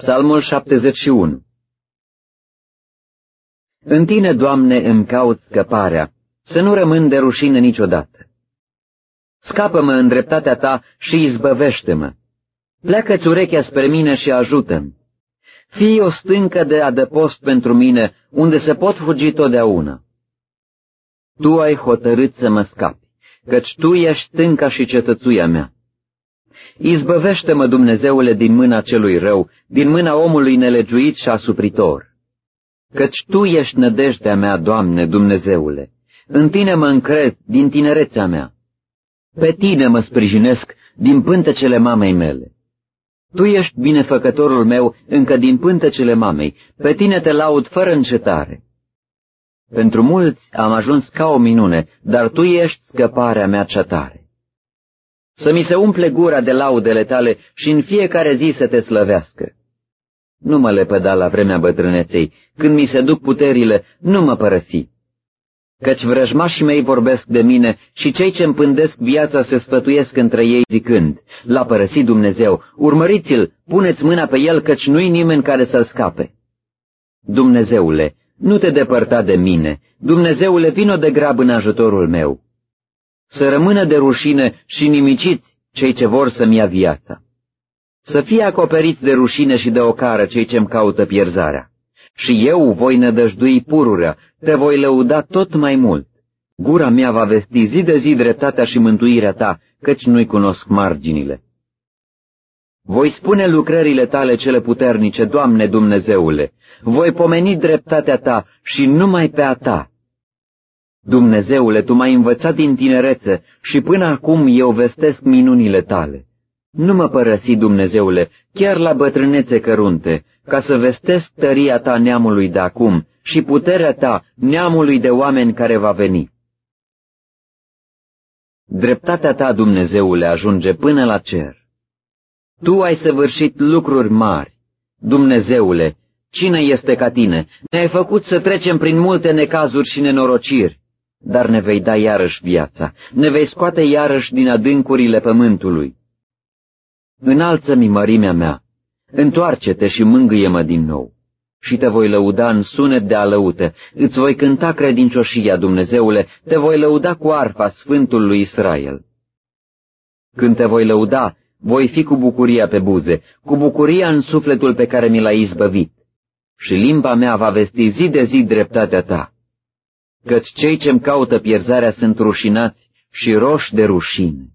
Psalmul 71 În tine, Doamne, îmi caut scăparea, să nu rămân de rușine niciodată. Scapă-mă în dreptatea ta și izbăvește-mă. Pleacă-ți urechea spre mine și ajută-mi. Fii o stâncă de adăpost pentru mine, unde se pot fugi totdeauna. Tu ai hotărât să mă scapi, căci Tu ești stânca și cetățuia mea. Izbăvește-mă, Dumnezeule, din mâna celui rău, din mâna omului nelegiuit și asupritor. Căci Tu ești nădejdea mea, Doamne, Dumnezeule. În Tine mă încred din tinerețea mea. Pe Tine mă sprijinesc din pântecele mamei mele. Tu ești binefăcătorul meu încă din pântecele mamei, pe Tine te laud fără încetare. Pentru mulți am ajuns ca o minune, dar Tu ești scăparea mea cea tare să mi se umple gura de laudele tale și în fiecare zi să te slăvească. Nu mă lepăda la vremea bătrâneței, când mi se duc puterile, nu mă părăsi. Căci vrăjmașii mei vorbesc de mine și cei ce împândesc viața se sfătuiesc între ei zicând, L-a părăsit Dumnezeu, urmăriți-l, puneți mâna pe el, căci nu-i nimeni care să-l scape. Dumnezeule, nu te depărta de mine, Dumnezeule, vino de grab în ajutorul meu să rămână de rușine și nimiciți cei ce vor să-mi ia viața. Să fie acoperiți de rușine și de ocară cei ce-mi caută pierzarea. Și eu voi nădăjdui pururea, te voi lăuda tot mai mult. Gura mea va vesti zi de zi dreptatea și mântuirea ta, căci nu-i cunosc marginile. Voi spune lucrările tale cele puternice, Doamne Dumnezeule, voi pomeni dreptatea ta și numai pe a ta, Dumnezeule, Tu m-ai învățat din tinerețe și până acum eu vestesc minunile Tale. Nu mă părăsi, Dumnezeule, chiar la bătrânețe cărunte, ca să vestesc tăria Ta neamului de acum și puterea Ta neamului de oameni care va veni. Dreptatea Ta, Dumnezeule, ajunge până la cer. Tu ai săvârșit lucruri mari. Dumnezeule, cine este ca Tine? Ne-ai făcut să trecem prin multe necazuri și nenorociri dar ne vei da iarăși viața, ne vei scoate iarăși din adâncurile pământului. Înalță-mi mărimea mea, întoarce-te și mângâie-mă din nou. Și te voi lăuda în sunet de alăute, îți voi cânta credincioșia, Dumnezeule, te voi lăuda cu arfa Sfântul lui Israel. Când te voi lăuda, voi fi cu bucuria pe buze, cu bucuria în sufletul pe care mi l-ai izbăvit, și limba mea va vesti zi de zi dreptatea ta căci cei ce-mi caută pierzarea sunt rușinați și roși de rușine.